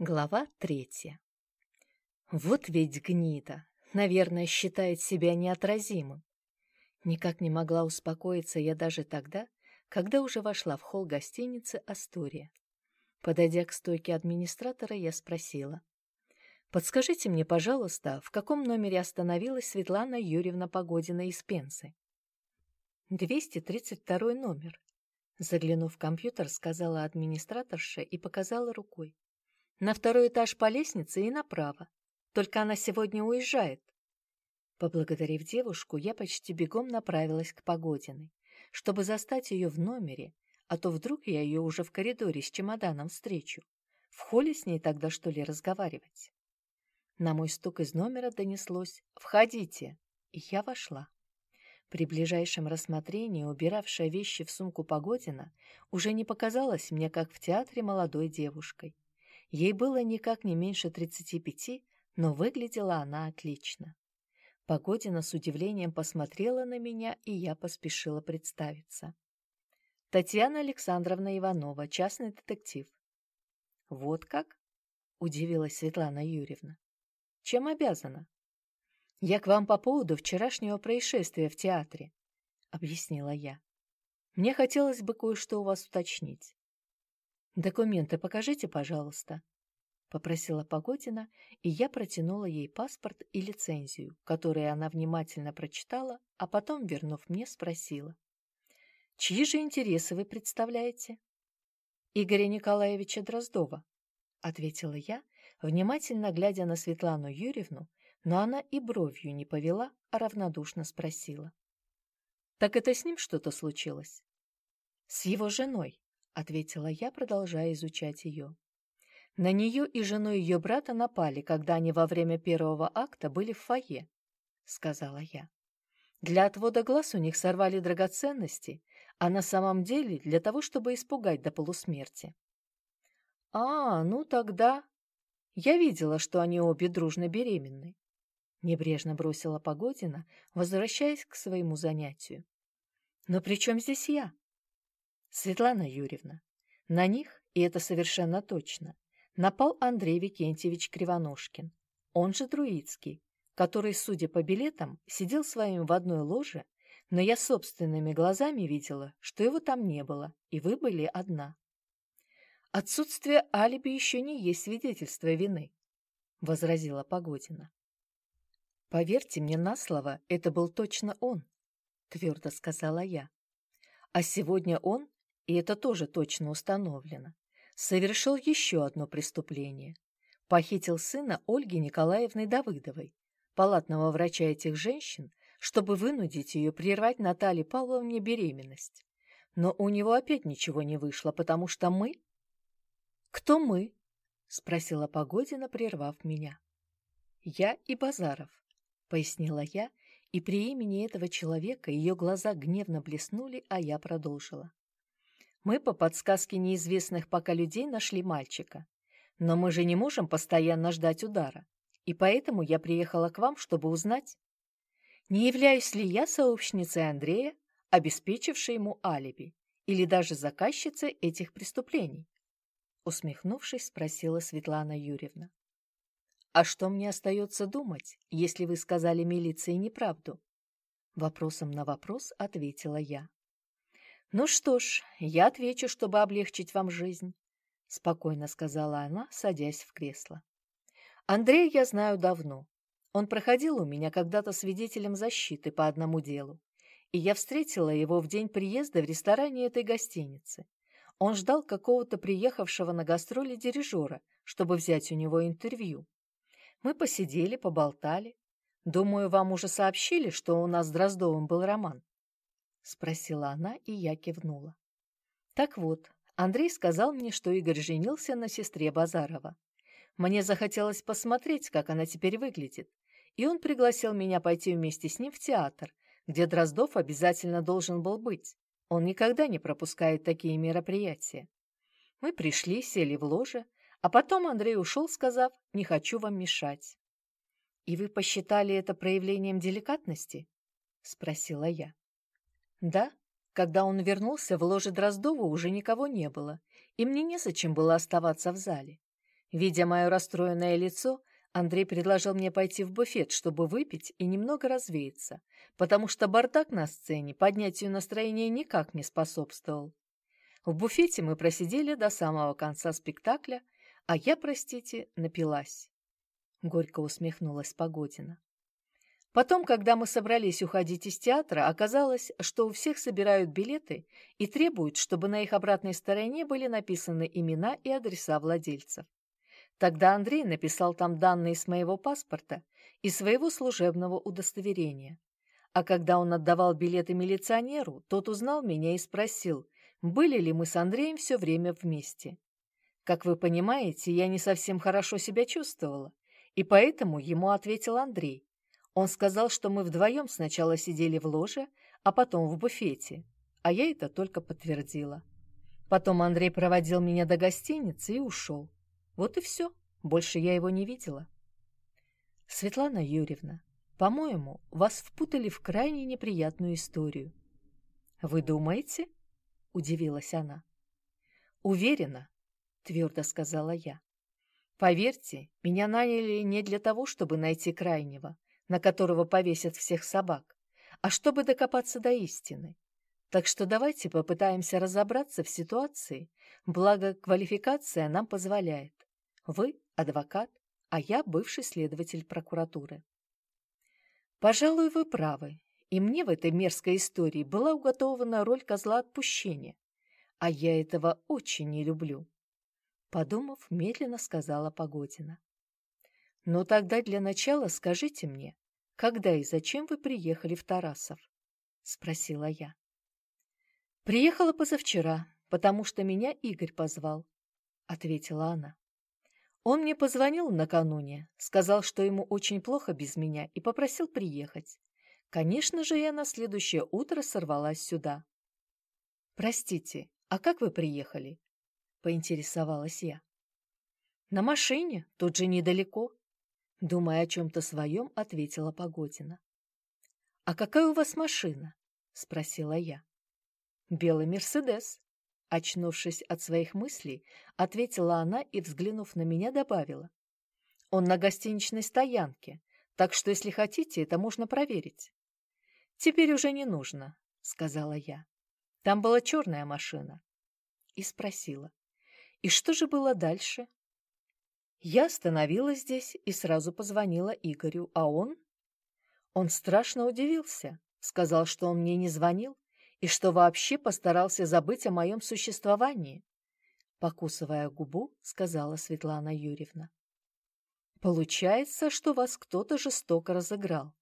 Глава третья. Вот ведь гнида, наверное, считает себя неотразимым. Никак не могла успокоиться я даже тогда, когда уже вошла в холл гостиницы «Астория». Подойдя к стойке администратора, я спросила. «Подскажите мне, пожалуйста, в каком номере остановилась Светлана Юрьевна Погодина из Пенсы?» «232 номер», — заглянув в компьютер, сказала администраторша и показала рукой. На второй этаж по лестнице и направо. Только она сегодня уезжает. Поблагодарив девушку, я почти бегом направилась к Погодиной, чтобы застать ее в номере, а то вдруг я ее уже в коридоре с чемоданом встречу. В холле с ней тогда, что ли, разговаривать? На мой стук из номера донеслось «Входите!» и я вошла. При ближайшем рассмотрении убиравшая вещи в сумку Погодина уже не показалась мне, как в театре молодой девушкой. Ей было никак не меньше 35, но выглядела она отлично. Погодина с удивлением посмотрела на меня, и я поспешила представиться. Татьяна Александровна Иванова, частный детектив. Вот как? Удивилась Светлана Юрьевна. Чем обязана? Я к вам по поводу вчерашнего происшествия в театре, объяснила я. Мне хотелось бы кое-что у вас уточнить. «Документы покажите, пожалуйста», — попросила Погодина, и я протянула ей паспорт и лицензию, которые она внимательно прочитала, а потом, вернув мне, спросила. «Чьи же интересы вы представляете?» «Игоря Николаевича Дроздова», — ответила я, внимательно глядя на Светлану Юрьевну, но она и бровью не повела, а равнодушно спросила. «Так это с ним что-то случилось?» «С его женой», ответила я, продолжая изучать ее. На нее и жену ее брата напали, когда они во время первого акта были в фойе, сказала я. Для отвода глаз у них сорвали драгоценности, а на самом деле для того, чтобы испугать до полусмерти. А, ну тогда... Я видела, что они обе дружно беременны. Небрежно бросила Погодина, возвращаясь к своему занятию. Но при чем здесь я? Светлана Юрьевна, на них, и это совершенно точно, напал Андрей Викентьевич Кривоножкин, он же Друицкий, который, судя по билетам, сидел с вами в одной ложе, но я собственными глазами видела, что его там не было, и вы были одна. Отсутствие алиби еще не есть свидетельство вины, — возразила Погодина. «Поверьте мне на слово, это был точно он», — твердо сказала я. «А сегодня он и это тоже точно установлено, совершил еще одно преступление. Похитил сына Ольги Николаевны Давыдовой, палатного врача этих женщин, чтобы вынудить ее прервать Наталье Павловне беременность. Но у него опять ничего не вышло, потому что мы... «Кто мы?» — спросила Погодина, прервав меня. «Я и Базаров», — пояснила я, и при имени этого человека ее глаза гневно блеснули, а я продолжила. Мы по подсказке неизвестных пока людей нашли мальчика. Но мы же не можем постоянно ждать удара. И поэтому я приехала к вам, чтобы узнать, не являюсь ли я сообщницей Андрея, обеспечившей ему алиби, или даже заказчицей этих преступлений? Усмехнувшись, спросила Светлана Юрьевна. «А что мне остается думать, если вы сказали милиции неправду?» Вопросом на вопрос ответила я. «Ну что ж, я отвечу, чтобы облегчить вам жизнь», — спокойно сказала она, садясь в кресло. «Андрея я знаю давно. Он проходил у меня когда-то свидетелем защиты по одному делу, и я встретила его в день приезда в ресторане этой гостиницы. Он ждал какого-то приехавшего на гастроли дирижера, чтобы взять у него интервью. Мы посидели, поболтали. Думаю, вам уже сообщили, что у нас с Дроздовым был роман. — спросила она, и я кивнула. «Так вот, Андрей сказал мне, что Игорь женился на сестре Базарова. Мне захотелось посмотреть, как она теперь выглядит, и он пригласил меня пойти вместе с ним в театр, где Дроздов обязательно должен был быть. Он никогда не пропускает такие мероприятия. Мы пришли, сели в ложе, а потом Андрей ушел, сказав «не хочу вам мешать». «И вы посчитали это проявлением деликатности?» — спросила я. Да, когда он вернулся, в ложе Дроздова уже никого не было, и мне незачем было оставаться в зале. Видя мое расстроенное лицо, Андрей предложил мне пойти в буфет, чтобы выпить и немного развеяться, потому что бардак на сцене поднятию настроения никак не способствовал. В буфете мы просидели до самого конца спектакля, а я, простите, напилась. Горько усмехнулась Погодина. Потом, когда мы собрались уходить из театра, оказалось, что у всех собирают билеты и требуют, чтобы на их обратной стороне были написаны имена и адреса владельцев. Тогда Андрей написал там данные с моего паспорта и своего служебного удостоверения. А когда он отдавал билеты милиционеру, тот узнал меня и спросил, были ли мы с Андреем все время вместе. Как вы понимаете, я не совсем хорошо себя чувствовала, и поэтому ему ответил Андрей. Он сказал, что мы вдвоем сначала сидели в ложе, а потом в буфете, а я это только подтвердила. Потом Андрей проводил меня до гостиницы и ушел. Вот и все. Больше я его не видела. Светлана Юрьевна, по-моему, вас впутали в крайне неприятную историю. Вы думаете? Удивилась она. Уверена, твердо сказала я. Поверьте, меня наняли не для того, чтобы найти крайнего, на которого повесят всех собак, а чтобы докопаться до истины. Так что давайте попытаемся разобраться в ситуации, благо квалификация нам позволяет. Вы – адвокат, а я – бывший следователь прокуратуры. Пожалуй, вы правы, и мне в этой мерзкой истории была уготована роль козла отпущения, а я этого очень не люблю. Подумав, медленно сказала Погодина. «Ну тогда для начала скажите мне, когда и зачем вы приехали в Тарасов?» — спросила я. «Приехала позавчера, потому что меня Игорь позвал», — ответила она. Он мне позвонил накануне, сказал, что ему очень плохо без меня, и попросил приехать. Конечно же, я на следующее утро сорвалась сюда. «Простите, а как вы приехали?» — поинтересовалась я. «На машине, тут же недалеко», — думая о чем-то своем, ответила Погодина. «А какая у вас машина?» — спросила я. «Белый Мерседес», Очнувшись от своих мыслей, ответила она и, взглянув на меня, добавила. «Он на гостиничной стоянке, так что, если хотите, это можно проверить». «Теперь уже не нужно», — сказала я. «Там была черная машина». И спросила. «И что же было дальше?» Я остановилась здесь и сразу позвонила Игорю, а он... Он страшно удивился, сказал, что он мне не звонил, и что вообще постарался забыть о моем существовании, покусывая губу, сказала Светлана Юрьевна. Получается, что вас кто-то жестоко разыграл,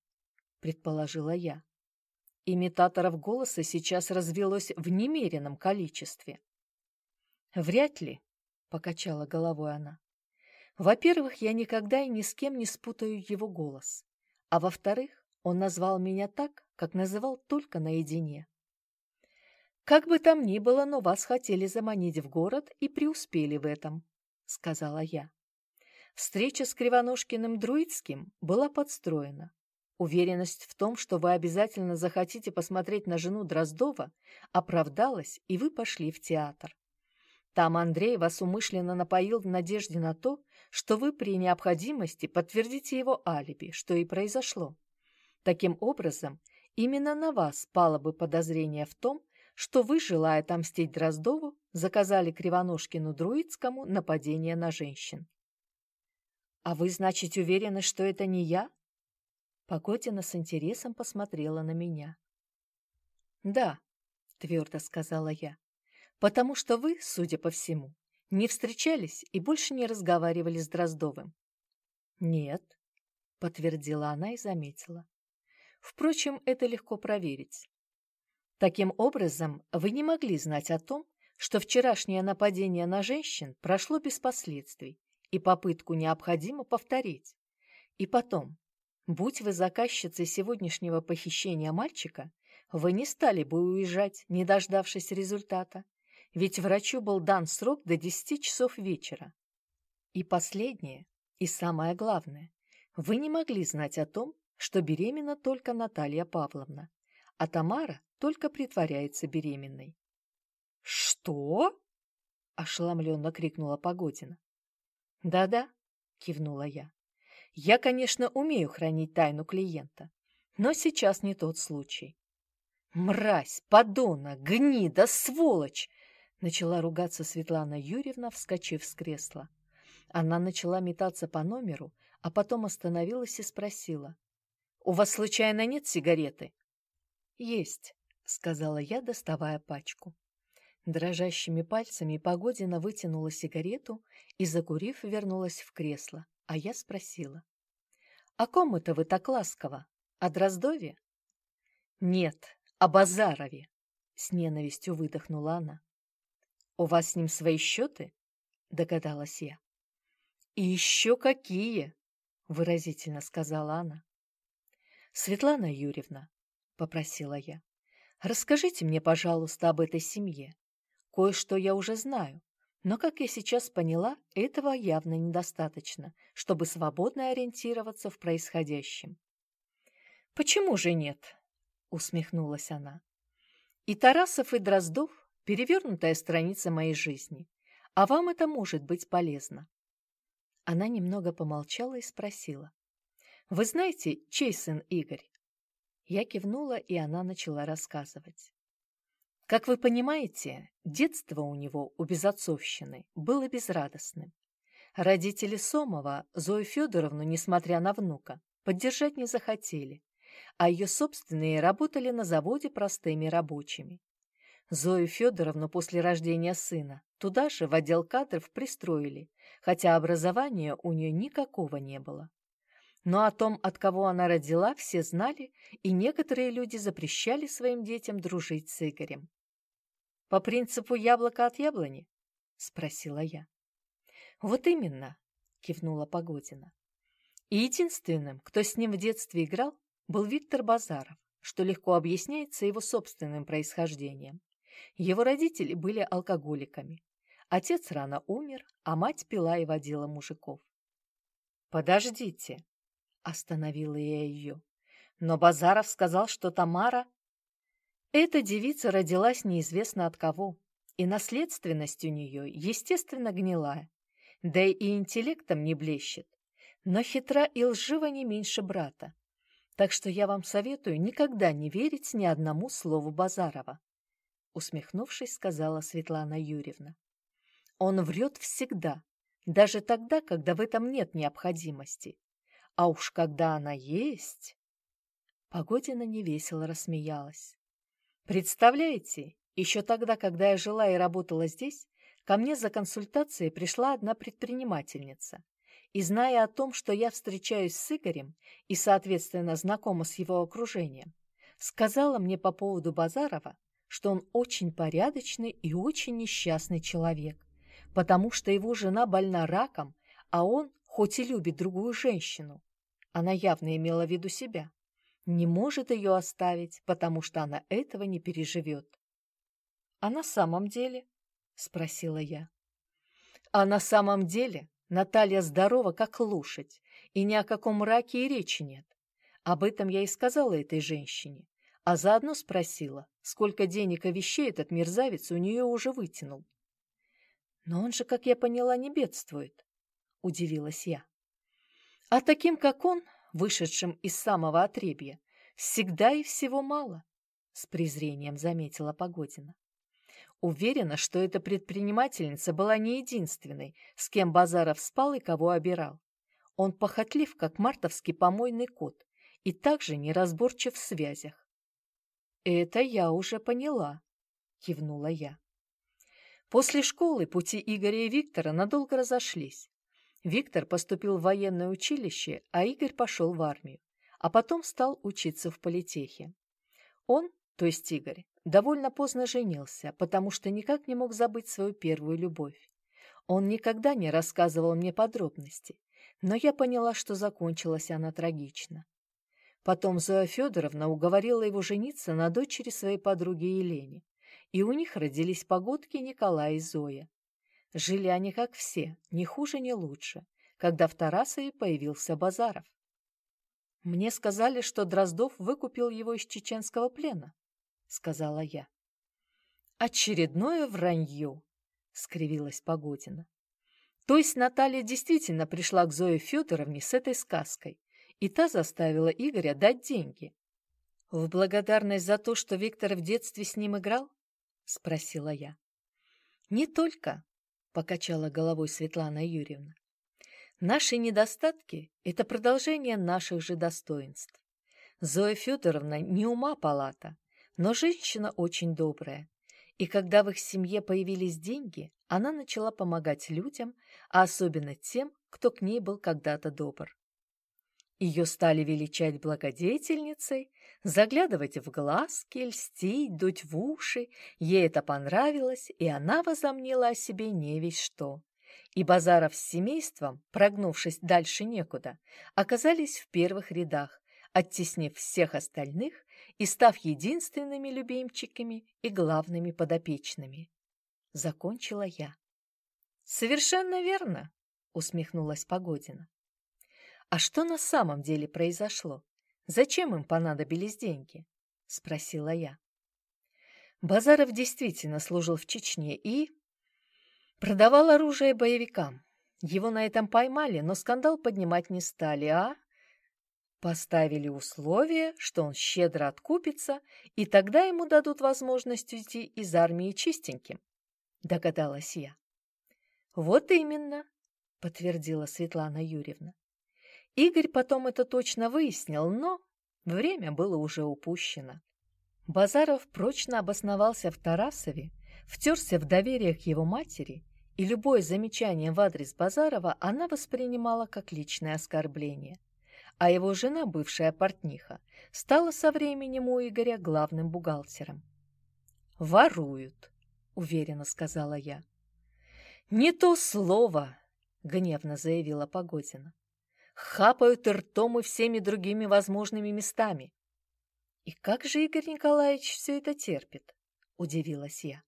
предположила я. Имитаторов голоса сейчас развелось в немеренном количестве. Вряд ли, покачала головой она. Во-первых, я никогда и ни с кем не спутаю его голос. А во-вторых, он назвал меня так, как называл только наедине. «Как бы там ни было, но вас хотели заманить в город и преуспели в этом», — сказала я. Встреча с Кривоножкиным Друидским была подстроена. Уверенность в том, что вы обязательно захотите посмотреть на жену Дроздова, оправдалась, и вы пошли в театр. Там Андрей вас умышленно напоил в надежде на то, что вы при необходимости подтвердите его алиби, что и произошло. Таким образом, именно на вас пало бы подозрение в том, что вы, желая отомстить Дроздову, заказали Кривоножкину Друидскому нападение на женщин. «А вы, значит, уверены, что это не я?» Погодина с интересом посмотрела на меня. «Да», — твердо сказала я, — «потому что вы, судя по всему, не встречались и больше не разговаривали с Дроздовым». «Нет», — подтвердила она и заметила. «Впрочем, это легко проверить. Таким образом, вы не могли знать о том, что вчерашнее нападение на женщин прошло без последствий, и попытку необходимо повторить. И потом, будь вы заказчицей сегодняшнего похищения мальчика, вы не стали бы уезжать, не дождавшись результата, ведь врачу был дан срок до 10 часов вечера. И последнее, и самое главное, вы не могли знать о том, что беременна только Наталья Павловна, а Тамара только притворяется беременной. «Что?» — ошеломленно крикнула Погодина. «Да-да», — кивнула я. «Я, конечно, умею хранить тайну клиента, но сейчас не тот случай». «Мразь, подонок, гнида, сволочь!» Начала ругаться Светлана Юрьевна, вскочив с кресла. Она начала метаться по номеру, а потом остановилась и спросила. «У вас случайно нет сигареты?» «Есть», — сказала я, доставая пачку. Дрожащими пальцами Погодина вытянула сигарету и, закурив, вернулась в кресло, а я спросила. «О ком это вы так ласково? О Дроздове?» «Нет, о Базарове!» — с ненавистью выдохнула она. «У вас с ним свои счеты?» — догадалась я. «И еще какие!» — выразительно сказала она. «Светлана Юрьевна», — попросила я, — «расскажите мне, пожалуйста, об этой семье. Кое-что я уже знаю, но, как я сейчас поняла, этого явно недостаточно, чтобы свободно ориентироваться в происходящем». «Почему же нет?» — усмехнулась она. «И Тарасов, и Дроздов — перевернутая страница моей жизни, а вам это может быть полезно. Она немного помолчала и спросила. «Вы знаете, чей сын Игорь?» Я кивнула, и она начала рассказывать. Как вы понимаете, детство у него, у безотцовщины, было безрадостным. Родители Сомова Зою Федоровну, несмотря на внука, поддержать не захотели, а ее собственные работали на заводе простыми рабочими. Зою Федоровну после рождения сына туда же в отдел кадров пристроили, хотя образования у нее никакого не было. Но о том, от кого она родила, все знали, и некоторые люди запрещали своим детям дружить с Игорем. «По принципу яблоко от яблони?» — спросила я. «Вот именно», — кивнула Погодина. И единственным, кто с ним в детстве играл, был Виктор Базаров, что легко объясняется его собственным происхождением. Его родители были алкоголиками. Отец рано умер, а мать пила и водила мужиков. «Подождите», — остановила я ее. «Но Базаров сказал, что Тамара...» Эта девица родилась неизвестно от кого, и наследственность у нее, естественно, гнилая, да и интеллектом не блещет, но хитра и лжива не меньше брата. Так что я вам советую никогда не верить ни одному слову Базарова усмехнувшись, сказала Светлана Юрьевна. Он врет всегда, даже тогда, когда в этом нет необходимости. А уж когда она есть... Погодина невесело рассмеялась. Представляете, еще тогда, когда я жила и работала здесь, ко мне за консультацией пришла одна предпринимательница. И зная о том, что я встречаюсь с Игорем и, соответственно, знакома с его окружением, сказала мне по поводу Базарова, что он очень порядочный и очень несчастный человек, потому что его жена больна раком, а он, хоть и любит другую женщину, она явно имела в виду себя, не может ее оставить, потому что она этого не переживет. «А на самом деле?» — спросила я. «А на самом деле Наталья здорова, как лошадь, и ни о каком раке и речи нет. Об этом я и сказала этой женщине а заодно спросила, сколько денег и вещей этот мерзавец у нее уже вытянул. «Но он же, как я поняла, не бедствует», — удивилась я. «А таким, как он, вышедшим из самого отребья, всегда и всего мало», — с презрением заметила Погодина. Уверена, что эта предпринимательница была не единственной, с кем Базаров спал и кого обирал. Он похотлив, как мартовский помойный кот, и также неразборчив в связях. «Это я уже поняла», — кивнула я. После школы пути Игоря и Виктора надолго разошлись. Виктор поступил в военное училище, а Игорь пошел в армию, а потом стал учиться в политехе. Он, то есть Игорь, довольно поздно женился, потому что никак не мог забыть свою первую любовь. Он никогда не рассказывал мне подробности, но я поняла, что закончилась она трагично. Потом Зоя Федоровна уговорила его жениться на дочери своей подруги Елене, и у них родились погодки Николай и Зоя. Жили они как все, ни хуже, ни лучше, когда в Тарасове появился Базаров. «Мне сказали, что Дроздов выкупил его из чеченского плена», — сказала я. «Очередное вранье», — скривилась Погодина. То есть Наталья действительно пришла к Зое Федоровне с этой сказкой, и та заставила Игоря дать деньги. «В благодарность за то, что Виктор в детстве с ним играл?» — спросила я. «Не только», — покачала головой Светлана Юрьевна. «Наши недостатки — это продолжение наших же достоинств. Зоя Федоровна не ума палата, но женщина очень добрая. И когда в их семье появились деньги, она начала помогать людям, а особенно тем, кто к ней был когда-то добр. Ее стали величать благодетельницей, заглядывать в глазки, льстить, дуть в уши. Ей это понравилось, и она возомнила о себе не весь что. И Базаров с семейством, прогнувшись дальше некуда, оказались в первых рядах, оттеснив всех остальных и став единственными любимчиками и главными подопечными. Закончила я. «Совершенно верно», — усмехнулась Погодина. «А что на самом деле произошло? Зачем им понадобились деньги?» — спросила я. Базаров действительно служил в Чечне и... продавал оружие боевикам. Его на этом поймали, но скандал поднимать не стали, а... Поставили условие, что он щедро откупится, и тогда ему дадут возможность уйти из армии чистеньким, догадалась я. Вот именно, подтвердила Светлана Юрьевна. Игорь потом это точно выяснил, но время было уже упущено. Базаров прочно обосновался в Тарасове, втерся в доверие к его матери, и любое замечание в адрес Базарова она воспринимала как личное оскорбление а его жена, бывшая портниха, стала со временем у Игоря главным бухгалтером. «Воруют», — уверенно сказала я. «Не то слово», — гневно заявила Погодина. «Хапают ртом и всеми другими возможными местами». «И как же Игорь Николаевич все это терпит?» — удивилась я.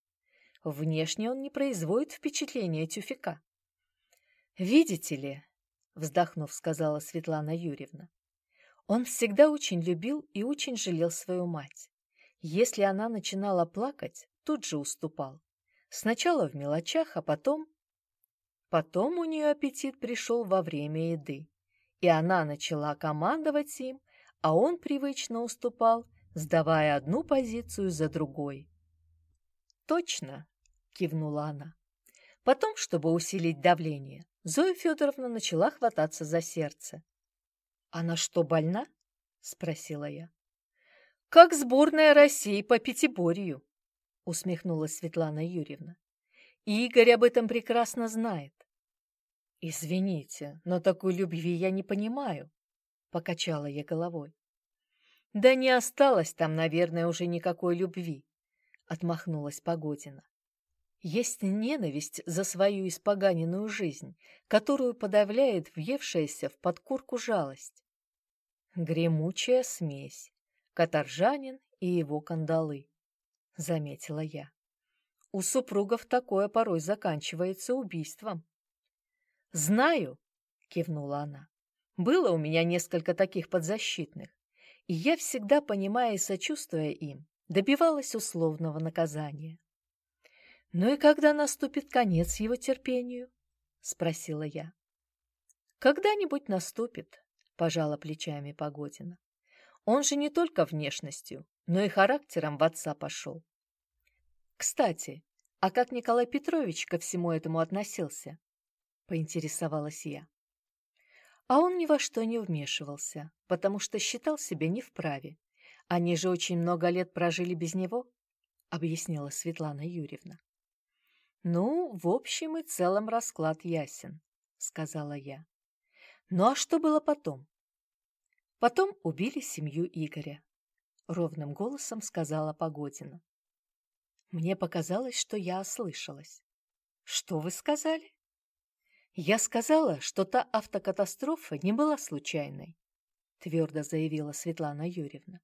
Внешне он не производит впечатления тюфика. «Видите ли, вздохнув, сказала Светлана Юрьевна. Он всегда очень любил и очень жалел свою мать. Если она начинала плакать, тут же уступал. Сначала в мелочах, а потом... Потом у нее аппетит пришел во время еды, и она начала командовать им, а он привычно уступал, сдавая одну позицию за другой. «Точно!» — кивнула она. Потом, чтобы усилить давление, Зоя Федоровна начала хвататься за сердце. «Она что, больна?» — спросила я. «Как сборная России по пятиборью», — усмехнулась Светлана Юрьевна. «Игорь об этом прекрасно знает». «Извините, но такой любви я не понимаю», — покачала я головой. «Да не осталось там, наверное, уже никакой любви», — отмахнулась Погодина. Есть ненависть за свою испоганенную жизнь, которую подавляет въевшаяся в подкорку жалость. Гремучая смесь, каторжанин и его кандалы, — заметила я. У супругов такое порой заканчивается убийством. «Знаю», — кивнула она, — «было у меня несколько таких подзащитных, и я всегда, понимая и сочувствуя им, добивалась условного наказания. «Ну и когда наступит конец его терпению?» — спросила я. «Когда-нибудь наступит», — пожала плечами Погодина. «Он же не только внешностью, но и характером в отца пошел. Кстати, а как Николай Петрович ко всему этому относился?» — поинтересовалась я. А он ни во что не вмешивался, потому что считал себя не вправе. Они же очень много лет прожили без него, — объяснила Светлана Юрьевна. «Ну, в общем и целом расклад ясен», — сказала я. «Ну а что было потом?» «Потом убили семью Игоря», — ровным голосом сказала Погодина. Мне показалось, что я ослышалась. «Что вы сказали?» «Я сказала, что та автокатастрофа не была случайной», — твердо заявила Светлана Юрьевна.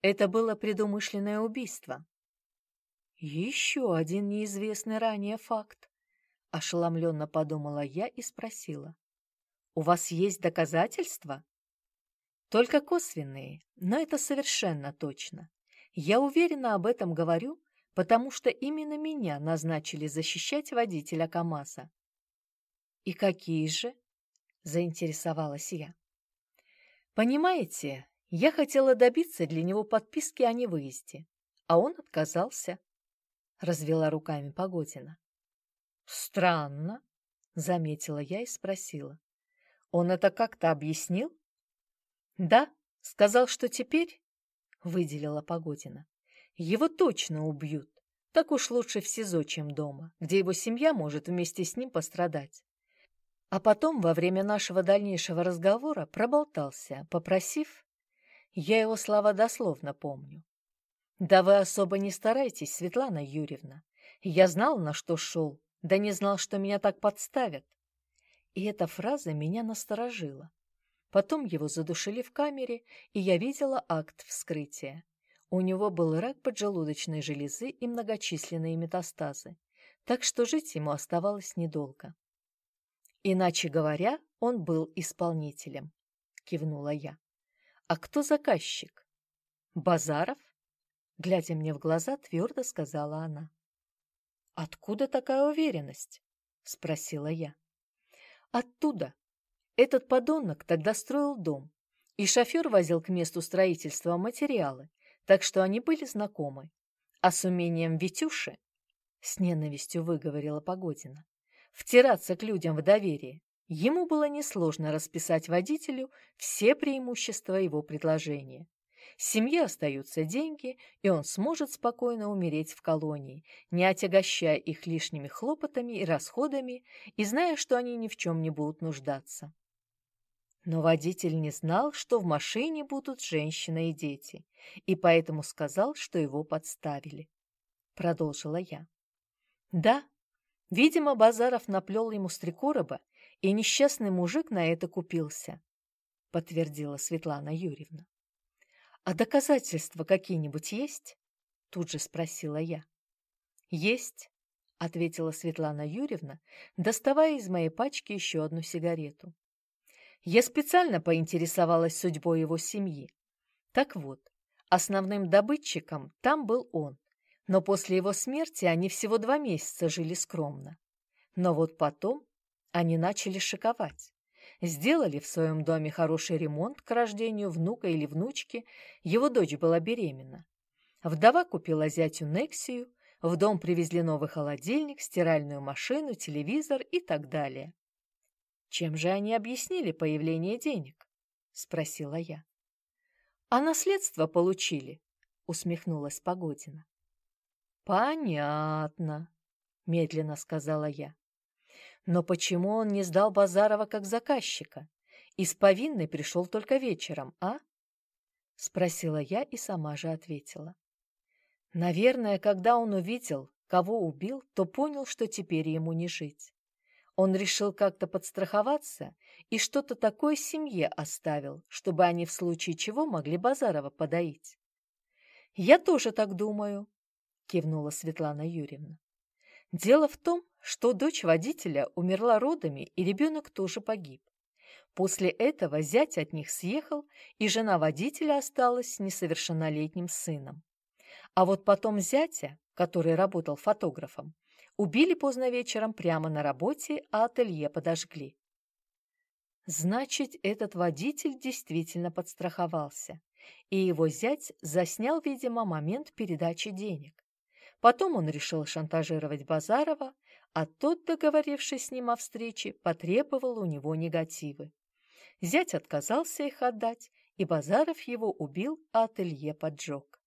«Это было предумышленное убийство, еще один неизвестный ранее факт. Ошеломленно подумала я и спросила. У вас есть доказательства? Только косвенные, но это совершенно точно. Я уверенно об этом говорю, потому что именно меня назначили защищать водителя КамАЗа. «И какие же?» — заинтересовалась я. «Понимаете, я хотела добиться для него подписки о невыезде, а он отказался», — развела руками Погодина. «Странно», — заметила я и спросила. «Он это как-то объяснил?» «Да, сказал, что теперь...» — выделила Погодина. «Его точно убьют. Так уж лучше в СИЗО, чем дома, где его семья может вместе с ним пострадать. А потом, во время нашего дальнейшего разговора, проболтался, попросив... Я его слова дословно помню. «Да вы особо не старайтесь, Светлана Юрьевна. Я знал, на что шел, да не знал, что меня так подставят». И эта фраза меня насторожила. Потом его задушили в камере, и я видела акт вскрытия. У него был рак поджелудочной железы и многочисленные метастазы, так что жить ему оставалось недолго. Иначе говоря, он был исполнителем, кивнула я. А кто заказчик? Базаров? Глядя мне в глаза, твердо сказала она. Откуда такая уверенность? Спросила я. Оттуда. Этот подонок тогда строил дом, и шофер возил к месту строительства материалы, так что они были знакомы. А с умением Витюши, с ненавистью выговорила Погодина, втираться к людям в доверие, ему было несложно расписать водителю все преимущества его предложения. Семье остаются деньги, и он сможет спокойно умереть в колонии, не отягощая их лишними хлопотами и расходами и зная, что они ни в чем не будут нуждаться. Но водитель не знал, что в машине будут женщина и дети, и поэтому сказал, что его подставили. Продолжила я. Да, Видимо, Базаров наплел ему с три короба, и несчастный мужик на это купился, подтвердила Светлана Юрьевна. А доказательства какие-нибудь есть? Тут же спросила я. Есть, ответила Светлана Юрьевна, доставая из моей пачки еще одну сигарету. Я специально поинтересовалась судьбой его семьи. Так вот, основным добытчиком там был он, но после его смерти они всего два месяца жили скромно. Но вот потом они начали шиковать. Сделали в своем доме хороший ремонт к рождению внука или внучки, его дочь была беременна. Вдова купила зятю Нексию, в дом привезли новый холодильник, стиральную машину, телевизор и так далее. «Чем же они объяснили появление денег?» — спросила я. «А наследство получили», — усмехнулась Погодина. «Понятно», — медленно сказала я. «Но почему он не сдал Базарова как заказчика? Из повинной пришел только вечером, а?» Спросила я и сама же ответила. Наверное, когда он увидел, кого убил, то понял, что теперь ему не жить. Он решил как-то подстраховаться и что-то такое семье оставил, чтобы они в случае чего могли Базарова подоить. «Я тоже так думаю», — кивнула Светлана Юрьевна. «Дело в том, что дочь водителя умерла родами, и ребенок тоже погиб. После этого зять от них съехал, и жена водителя осталась с несовершеннолетним сыном. А вот потом зятя, который работал фотографом, убили поздно вечером прямо на работе, а ателье подожгли. Значит, этот водитель действительно подстраховался, и его зять заснял, видимо, момент передачи денег. Потом он решил шантажировать Базарова, а тот, договорившись с ним о встрече, потребовал у него негативы. Зять отказался их отдать, и Базаров его убил, а ателье поджег.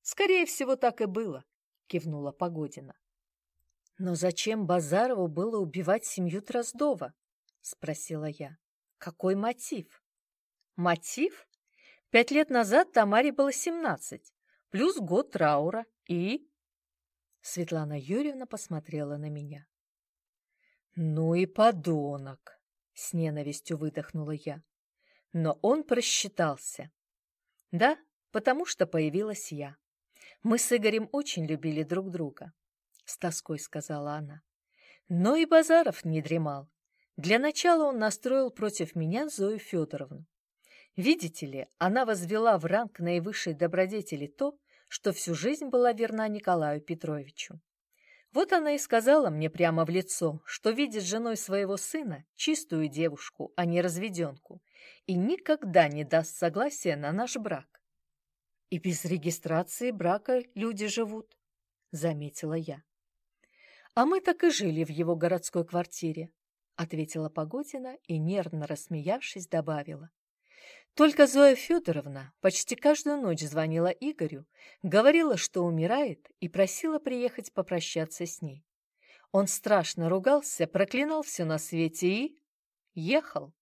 «Скорее всего, так и было», — кивнула Погодина. «Но зачем Базарову было убивать семью Дроздова?» — спросила я. «Какой мотив?» «Мотив? Пять лет назад Тамаре было семнадцать, плюс год траура и...» Светлана Юрьевна посмотрела на меня. «Ну и подонок!» — с ненавистью выдохнула я. Но он просчитался. «Да, потому что появилась я. Мы с Игорем очень любили друг друга», — с тоской сказала она. Но и Базаров не дремал. Для начала он настроил против меня Зою Федоровну. Видите ли, она возвела в ранг наивысшей добродетели то, что всю жизнь была верна Николаю Петровичу. Вот она и сказала мне прямо в лицо, что видит женой своего сына чистую девушку, а не разведенку, и никогда не даст согласия на наш брак. И без регистрации брака люди живут, заметила я. А мы так и жили в его городской квартире, ответила Погодина и, нервно рассмеявшись, добавила. Только Зоя Федоровна почти каждую ночь звонила Игорю, говорила, что умирает, и просила приехать попрощаться с ней. Он страшно ругался, проклинал все на свете и... ехал.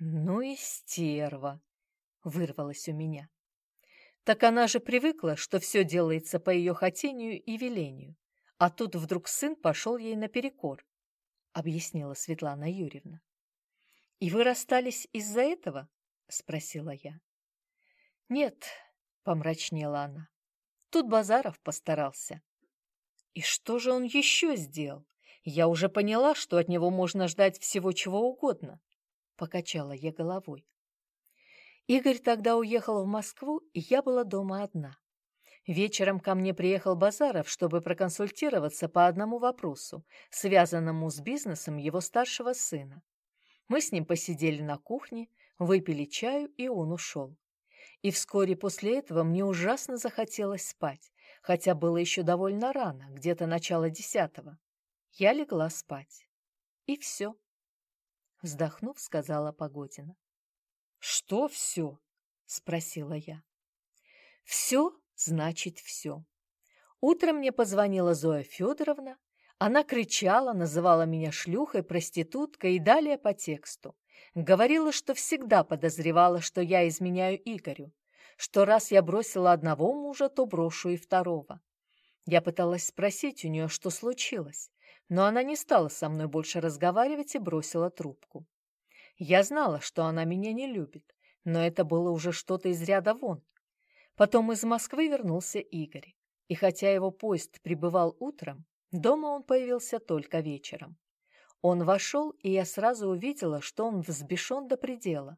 «Ну и стерва!» — вырвалось у меня. Так она же привыкла, что все делается по ее хотению и велению, а тут вдруг сын пошел ей наперекор, — объяснила Светлана Юрьевна. «И вы расстались из-за этого?» — спросила я. «Нет», — помрачнела она, — «тут Базаров постарался». «И что же он еще сделал? Я уже поняла, что от него можно ждать всего чего угодно», — покачала я головой. Игорь тогда уехал в Москву, и я была дома одна. Вечером ко мне приехал Базаров, чтобы проконсультироваться по одному вопросу, связанному с бизнесом его старшего сына. Мы с ним посидели на кухне, Выпили чаю, и он ушел. И вскоре после этого мне ужасно захотелось спать, хотя было еще довольно рано, где-то начало десятого. Я легла спать. И все. Вздохнув, сказала Погодина. «Что все?» — спросила я. «Все значит все. Утром мне позвонила Зоя Федоровна. Она кричала, называла меня шлюхой, проституткой и далее по тексту. Говорила, что всегда подозревала, что я изменяю Игорю, что раз я бросила одного мужа, то брошу и второго. Я пыталась спросить у нее, что случилось, но она не стала со мной больше разговаривать и бросила трубку. Я знала, что она меня не любит, но это было уже что-то из ряда вон. Потом из Москвы вернулся Игорь, и хотя его поезд прибывал утром, дома он появился только вечером. Он вошел, и я сразу увидела, что он взбешен до предела.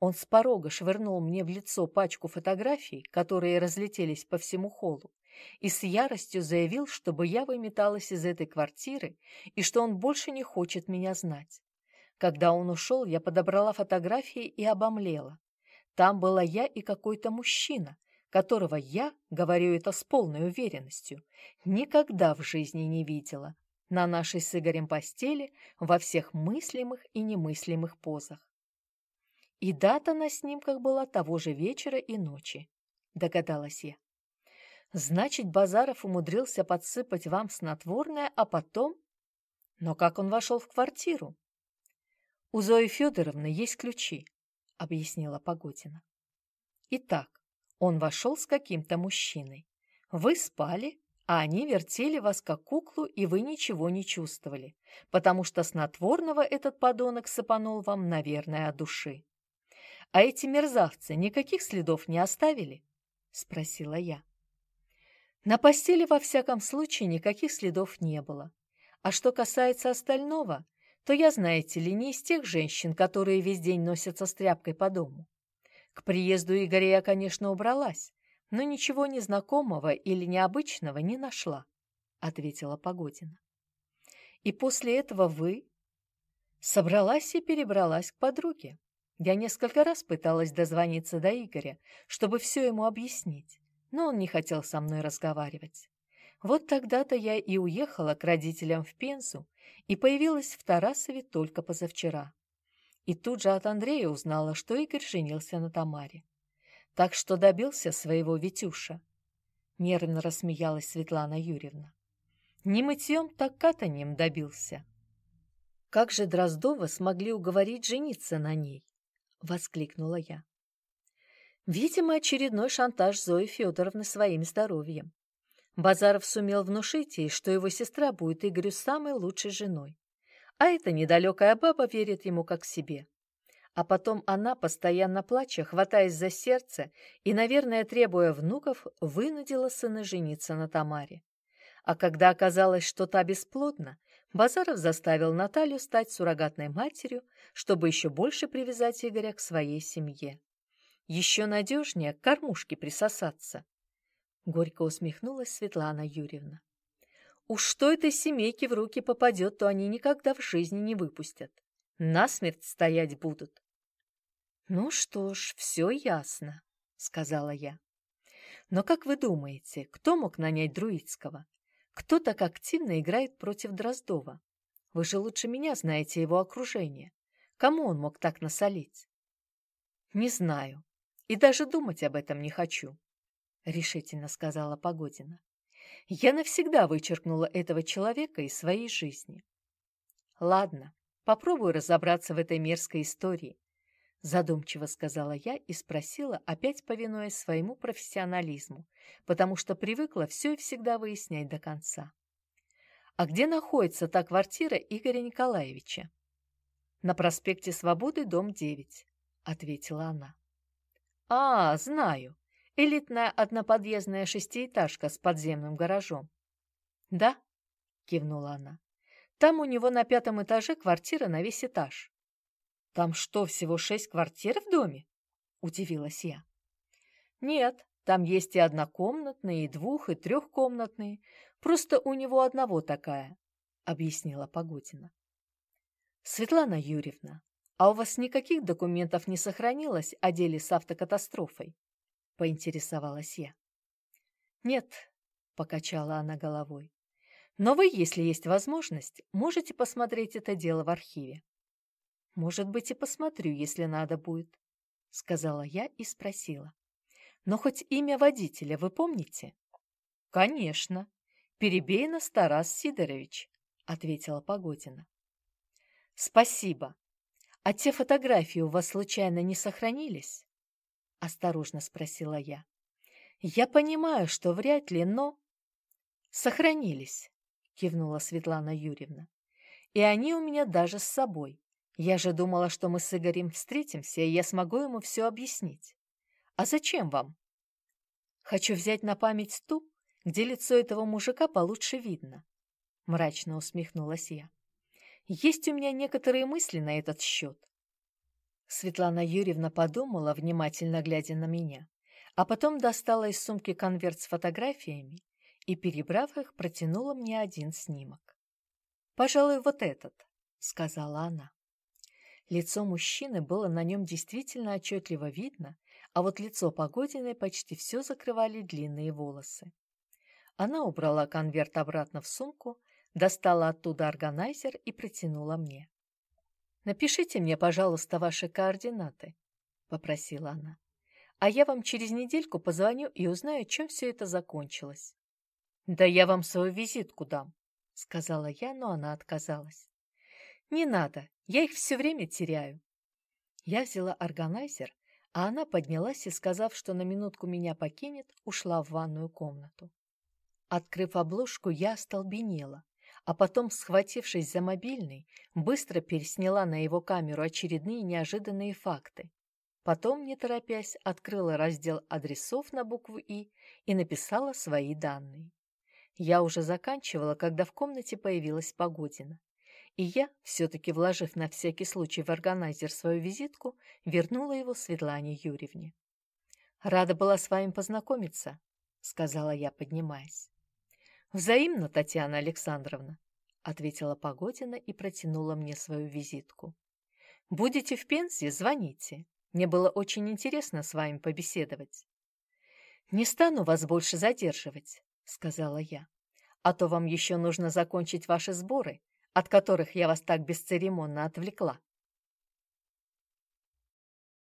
Он с порога швырнул мне в лицо пачку фотографий, которые разлетелись по всему холлу, и с яростью заявил, чтобы я выметалась из этой квартиры и что он больше не хочет меня знать. Когда он ушел, я подобрала фотографии и обомлела. Там была я и какой-то мужчина, которого я, говорю это с полной уверенностью, никогда в жизни не видела, на нашей с Игорем постели во всех мыслимых и немыслимых позах. И дата на снимках была того же вечера и ночи, догадалась я. Значит, Базаров умудрился подсыпать вам снотворное, а потом... Но как он вошел в квартиру? У Зои Федоровны есть ключи, объяснила Погодина. Итак, он вошел с каким-то мужчиной. Вы спали, а они вертели вас как куклу, и вы ничего не чувствовали, потому что снотворного этот подонок сыпанул вам, наверное, от души. А эти мерзавцы никаких следов не оставили? — спросила я. На постели, во всяком случае, никаких следов не было. А что касается остального, то я, знаете ли, не из тех женщин, которые весь день носятся с тряпкой по дому. К приезду Игоря я, конечно, убралась, но ничего незнакомого или необычного не нашла, — ответила Погодина. И после этого вы... Собралась и перебралась к подруге. Я несколько раз пыталась дозвониться до Игоря, чтобы все ему объяснить, но он не хотел со мной разговаривать. Вот тогда-то я и уехала к родителям в Пензу и появилась в Тарасове только позавчера. И тут же от Андрея узнала, что Игорь женился на Тамаре так что добился своего Витюша. Нервно рассмеялась Светлана Юрьевна. Не мытьем, так катанием добился. Как же Дроздова смогли уговорить жениться на ней? Воскликнула я. Видимо, очередной шантаж Зои Федоровны своим здоровьем. Базаров сумел внушить ей, что его сестра будет Игорю самой лучшей женой. А эта недалекая баба верит ему как себе. А потом она, постоянно плача, хватаясь за сердце и, наверное, требуя внуков, вынудила сына жениться на Тамаре. А когда оказалось, что та бесплодна, Базаров заставил Наталью стать суррогатной матерью, чтобы еще больше привязать Игоря к своей семье. Еще надежнее к кормушке присосаться. Горько усмехнулась Светлана Юрьевна. Уж что этой семейке в руки попадет, то они никогда в жизни не выпустят. Насмерть стоять будут. «Ну что ж, все ясно», — сказала я. «Но как вы думаете, кто мог нанять Друидского? Кто так активно играет против Дроздова? Вы же лучше меня знаете его окружение. Кому он мог так насолить?» «Не знаю. И даже думать об этом не хочу», — решительно сказала Погодина. «Я навсегда вычеркнула этого человека из своей жизни». «Ладно, попробую разобраться в этой мерзкой истории», — задумчиво сказала я и спросила, опять повинуясь своему профессионализму, потому что привыкла все и всегда выяснять до конца. «А где находится та квартира Игоря Николаевича?» «На проспекте Свободы, дом 9», — ответила она. «А, знаю. Элитная одноподъездная шестиэтажка с подземным гаражом». «Да», — кивнула она. «Там у него на пятом этаже квартира на весь этаж». «Там что, всего шесть квартир в доме?» — удивилась я. «Нет, там есть и однокомнатные, и двух-, и трехкомнатные. Просто у него одного такая», — объяснила Погодина. «Светлана Юрьевна, «А у вас никаких документов не сохранилось о деле с автокатастрофой?» — поинтересовалась я. «Нет», — покачала она головой. «Но вы, если есть возможность, можете посмотреть это дело в архиве». «Может быть, и посмотрю, если надо будет», — сказала я и спросила. «Но хоть имя водителя вы помните?» «Конечно. Перебейна Старас Сидорович», — ответила Погодина. «Спасибо», «А те фотографии у вас случайно не сохранились?» — осторожно спросила я. «Я понимаю, что вряд ли, но...» «Сохранились», — кивнула Светлана Юрьевна. «И они у меня даже с собой. Я же думала, что мы с Игорем встретимся, и я смогу ему все объяснить. А зачем вам?» «Хочу взять на память ту, где лицо этого мужика получше видно», — мрачно усмехнулась я. Есть у меня некоторые мысли на этот счет. Светлана Юрьевна подумала, внимательно глядя на меня, а потом достала из сумки конверт с фотографиями и, перебрав их, протянула мне один снимок. «Пожалуй, вот этот», — сказала она. Лицо мужчины было на нем действительно отчетливо видно, а вот лицо Погодиной почти все закрывали длинные волосы. Она убрала конверт обратно в сумку, достала оттуда органайзер и протянула мне. «Напишите мне, пожалуйста, ваши координаты», — попросила она. «А я вам через недельку позвоню и узнаю, чем все это закончилось». «Да я вам свою визитку дам», — сказала я, но она отказалась. «Не надо, я их все время теряю». Я взяла органайзер, а она поднялась и, сказав, что на минутку меня покинет, ушла в ванную комнату. Открыв обложку, я остолбенела а потом, схватившись за мобильный, быстро пересняла на его камеру очередные неожиданные факты. Потом, не торопясь, открыла раздел адресов на букву «И» и написала свои данные. Я уже заканчивала, когда в комнате появилась Погодина. И я, все-таки вложив на всякий случай в органайзер свою визитку, вернула его Светлане Юрьевне. «Рада была с вами познакомиться», — сказала я, поднимаясь. «Взаимно, Татьяна Александровна», — ответила Погодина и протянула мне свою визитку. «Будете в Пензе, звоните. Мне было очень интересно с вами побеседовать». «Не стану вас больше задерживать», — сказала я. «А то вам еще нужно закончить ваши сборы, от которых я вас так бесцеремонно отвлекла».